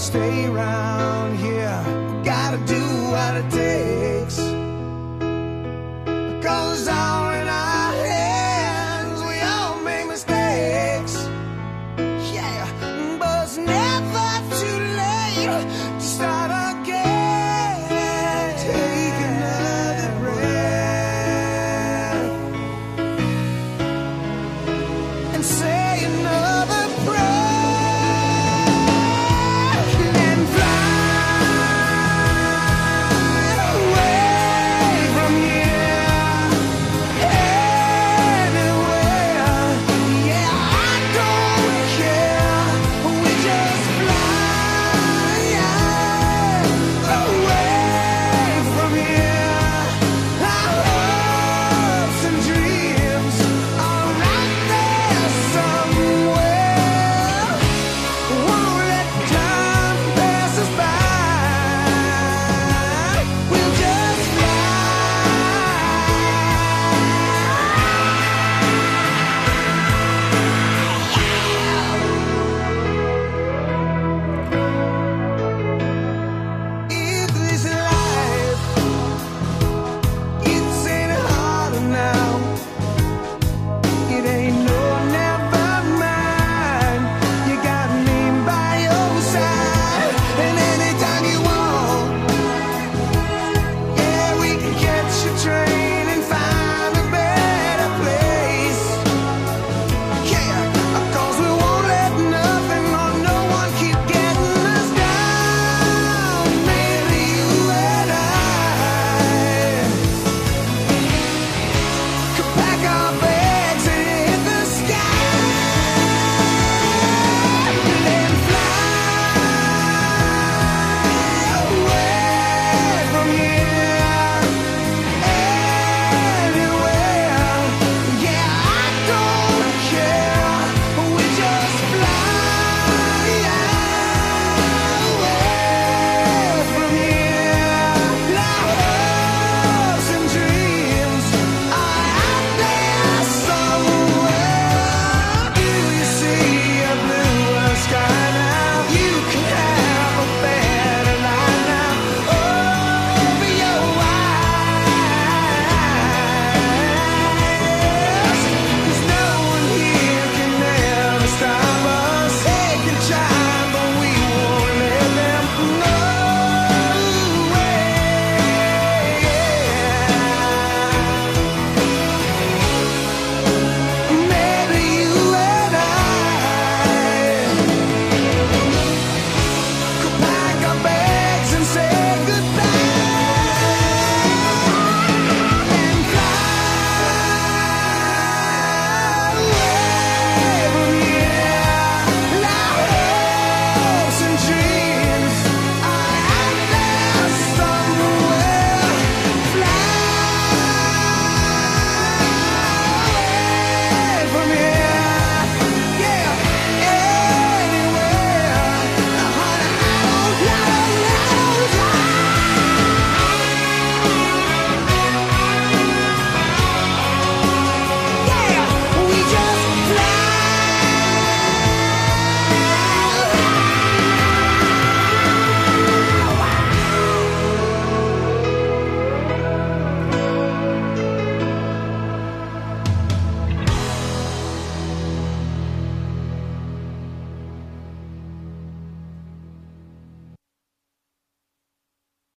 gonna stay around here. Gotta do what it takes. Cause all in our hands, we all make mistakes. Yeah, but it's never too late to start again. Take another breath and say. up.